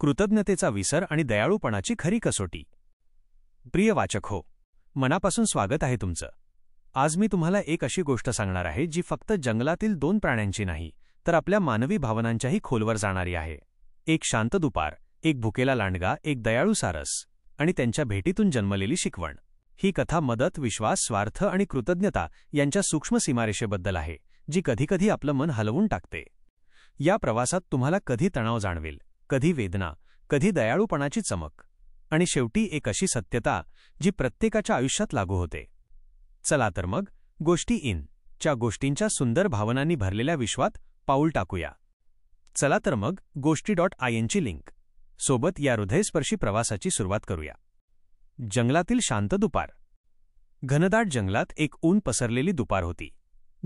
कृतज्ञतेचा विसर आणि दयाळूपणाची खरी कसोटी. प्रिय वाचक हो मनापासून स्वागत आहे तुमचं. आज मी तुम्हाला एक अशी गोष्ट सांगणार आहे जी फक्त जंगलातील दोन प्राण्यांची नाही तर आपल्या मानवी भावनांच्याही खोलवर जाणारी आहे. एक शांत दुपार एक भुकेला लांडगा एक दयाळू सारस आणि त्यांच्या भेटीतून जन्मलेली शिकवण. ही कथा मदत विश्वास स्वार्थ आणि कृतज्ञता यांच्या सूक्ष्म सीमारेषेबद्दल आहे जी कधीकधी आपलं मन हलवून टाकते. या प्रवासात तुम्हाला कधी तणाव जाणवेल? कधी वेदना कधी दयाळूपणाची चमक. आणि शेवटी एक अशी सत्यता जी प्रत्येकाच्या आयुष्यात लागू होते. चला तर मग गोष्टी इन च्या गोष्टींच्या सुंदर भावनांनी भरलेल्या विश्वात पाऊल टाकूया. चला तर मग गोष्टी डॉट आय एनची लिंक. सोबत या हृदयस्पर्शी प्रवासाची सुरुवात करूया. जंगलातील शांत दुपार. घनदाट जंगलात एक ऊन पसरलेली दुपार होती.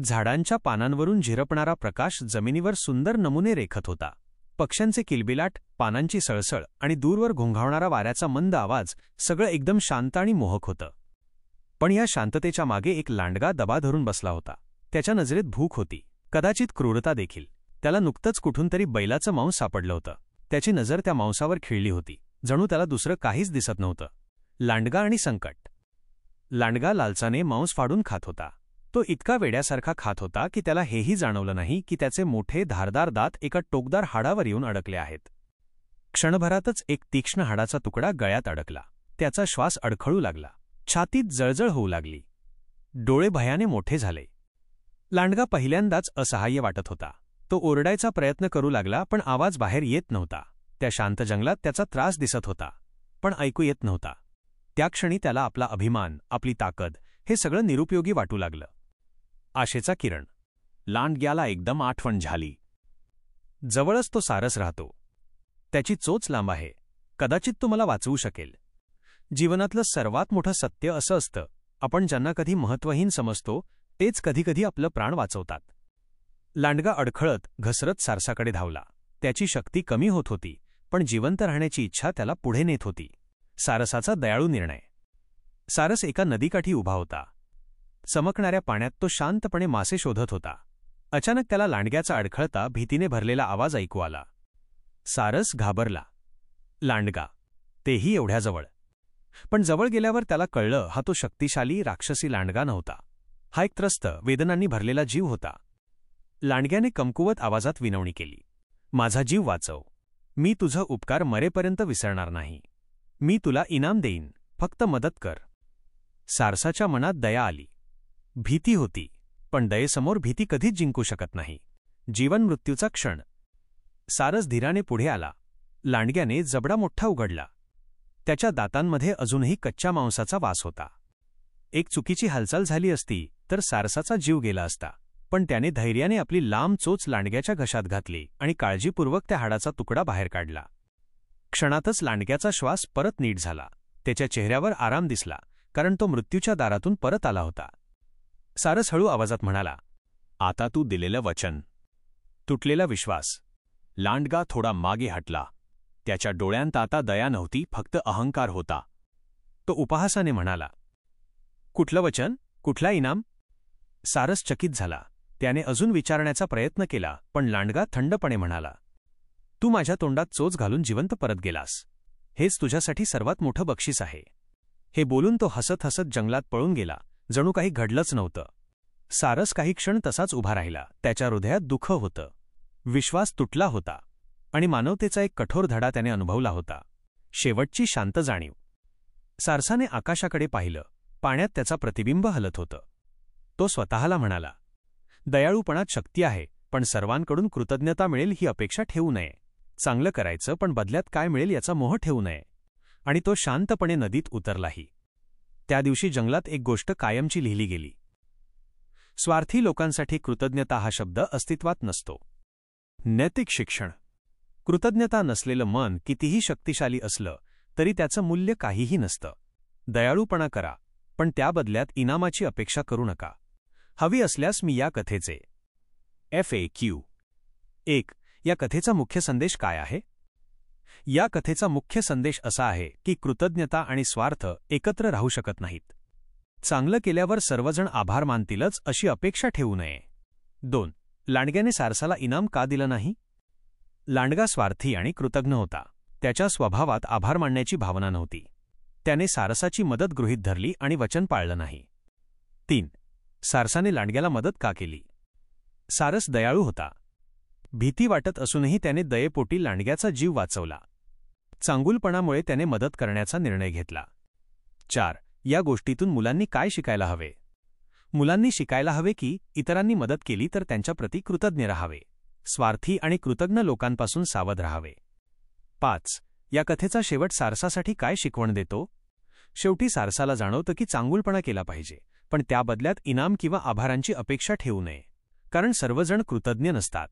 झाडांच्या पानांवरून झिरपणारा प्रकाश जमिनीवर सुंदर नमुने रेखत होता. पक्ष्यांचे किलबिलाट पानांची सळसळ आणि दूरवर घोंघावणारा वाऱ्याचा मंद आवाज सगळं एकदम शांत आणि मोहक होतं. पण या शांततेच्या मागे एक लांडगा दबा धरून बसला होता. त्याच्या नजरेत भूक होती. कदाचित क्रूरता देखील. त्याला नुकतंच कुठून तरी बैलाचं मांस सापडलं होतं. त्याची नजर त्या मांसावर खिळली होती. जणू त्याला दुसरं काहीच दिसत नव्हतं. लांडगा आणि संकट. लांडगा लालचाने मांस फाडून खात होता. तो इतका वेड्यासारखा खात होता की त्याला हेही जाणवलं नाही की त्याचे मोठे धारदार दात एका टोकदार हाडावर येऊन अडकले आहेत. क्षणभरातच एक तीक्ष्ण हाडाचा तुकडा गळ्यात अडकला. त्याचा श्वास अडखळू लागला. छातीत जळजळ होऊ लागली. डोळे भयाने मोठे झाले. लांडगा पहिल्यांदाच असहाय्य वाटत होता. तो ओरडायचा प्रयत्न करू लागला पण आवाज बाहेर येत नव्हता. त्या शांत जंगलात त्याचा त्रास दिसत होता. पण ऐकू येत नव्हता. त्या क्षणी त्याला आपला अभिमान आपली ताकद हे सगळं निरुपयोगी वाटू लागलं. आशेचा किरण. लांडग्याला एकदम आठवण झाली. जवळच तो सारस राहतो. त्याची चोच लांब आहे. कदाचित तो मला वाचवू शकेल. जीवनातलं सर्वात मोठं सत्य असं असतं. आपण ज्यांना कधी महत्त्वहीन समजतो तेच कधीकधी आपलं प्राण वाचवतात. लांडगा अडखळत घसरत सारसाकडे धावला. त्याची शक्ती कमी होत होती पण जिवंत राहण्याची इच्छा त्याला पुढे नेत होती. सारसाचा दयाळू निर्णय. सारस एका नदीकाठी उभा होता. चमकणाऱ्या पाण्यात तो शांतपणे मासे शोधत होता. अचानक त्याला लांडग्याचा अडखळता भीतीने भरलेला आवाज ऐकू आला. सारस घाबरला. लांडगा. तेही एवढ्याजवळ. पण जवळ गेल्यावर त्याला कळलं हा तो शक्तिशाली राक्षसी लांडगा नव्हता. हा एक त्रस्त वेदनांनी भरलेला जीव होता. लांडग्याने कमकुवत आवाजात विनवणी केली. माझा जीव वाचव. मी तुझं उपकार मरेपर्यंत विसरणार नाही. मी तुला इनाम देईन. फक्त मदत कर. सारसाच्या मनात दया आली. भीती होती पण दयेसमोर भीती कधीच जिंकू शकत नाही. जीवन मृत्यूचा क्षण. सारस धीराने पुढे आला. लांडग्याने जबडा मोठा उघडला. त्याच्या दातांमध्ये अजूनही कच्च्या मांसाचा वास होता. एक चुकीची हालचाल झाली असती तर सारसाचा जीव गेला असता. पण त्याने धैर्याने आपली लांब चोच लांडग्याच्या घशात घातली आणि काळजीपूर्वक त्या हाडाचा तुकडा बाहेर काढला. क्षणातच लांडग्याचा श्वास परत नीट झाला. त्याच्या चेहऱ्यावर आराम दिसला कारण तो मृत्यूच्या दारातून परत आला होता. सारस हळू आवाजात म्हणाला आता तू दिलेलं वचन. तुटलेला विश्वास. लांडगा थोडा मागे हटला. त्याच्या डोळ्यांत आता दया नव्हती फक्त अहंकार होता. तो उपहासाने म्हणाला कुठलं वचन? कुठला इनाम? सारस चकित झाला. त्याने अजून विचारण्याचा प्रयत्न केला पण लांडगा थंडपणे म्हणाला तू माझ्या तोंडात चोच घालून जिवंत परत गेलास. हेच तुझ्यासाठी सर्वात मोठं बक्षीस आहे. हे बोलून तो हसत हसत जंगलात पळून गेला. जणू काही घडलंच नव्हतं. सारस काही क्षण तसाच उभा राहिला. त्याच्या हृदयात दुःख होतं. विश्वास तुटला होता. आणि मानवतेचा एक कठोर धडा त्याने अनुभवला होता. शेवटची शांत जाणीव. सारसाने आकाशाकडे पाहिलं. पाण्यात त्याचा प्रतिबिंब हलत होतं. तो स्वतःला म्हणाला दयाळूपणात शक्ती आहे पण सर्वांकडून कृतज्ञता मिळेल ही अपेक्षा ठेवू नये. चांगलं करायचं पण बदल्यात काय मिळेल याचा मोह ठेवू नये. आणि तो शांतपणे नदीत उतरलाही. त्या दिवशी जंगलात एक गोष्ट कायमची लिहिली गेली. स्वार्थी लोकांसाठी कृतज्ञता हा शब्द अस्तित्वात नसतो. नैतिक शिक्षण. कृतज्ञता नसलेलं मन कितीही शक्तिशाली असलं तरी त्याचं मूल्य काहीही नसतं. दयाळूपणा करा पण त्या बदल्यात इनामाची अपेक्षा करू नका. हवी असल्यास मी या कथेचे. F A Q. एक या कथेचा मुख्य संदेश काय आहे? या कथेचा मुख्य संदेश असा आहे की कृतज्ञता आणि स्वार्थ एकत्र राहू शकत नाहीत. चांगलं केल्यावर सर्वजण आभार मानतीलच अशी अपेक्षा ठेवू नये. दोन लांडग्याने सारसाला इनाम का दिलं नाही? लांडगा स्वार्थी आणि कृतज्ञ होता. त्याच्या स्वभावात आभार मानण्याची भावना नव्हती. त्याने सारसाची मदत गृहीत धरली आणि वचन पाळलं नाही. तीन सारसाने लांडग्याला मदत का केली? सारस दयाळू होता. भीती वाटत असूनही त्याने दयेपोटी लांडग्याचा जीव वाचवला. चांगुलपणामुळे त्याने मदत करण्याचा निर्णय घेतला. चार या गोष्टीतून मुलांनी काय शिकायला हवे? मुलांनी शिकायला हवे की इतरांनी मदत केली तर त्यांच्याप्रती कृतज्ञ राहावे. स्वार्थी आणि कृतज्ञ लोकांपासून सावध राहावे. पाच या कथेचा शेवट सारसासाठी काय शिकवण देतो? शेवटी सारसाला जाणवतं की चांगुलपणा केला पाहिजे पण त्या बदल्यात इनाम किंवा आभारांची अपेक्षा ठेवू नये. कारण सर्वजण कृतज्ञ नसतात.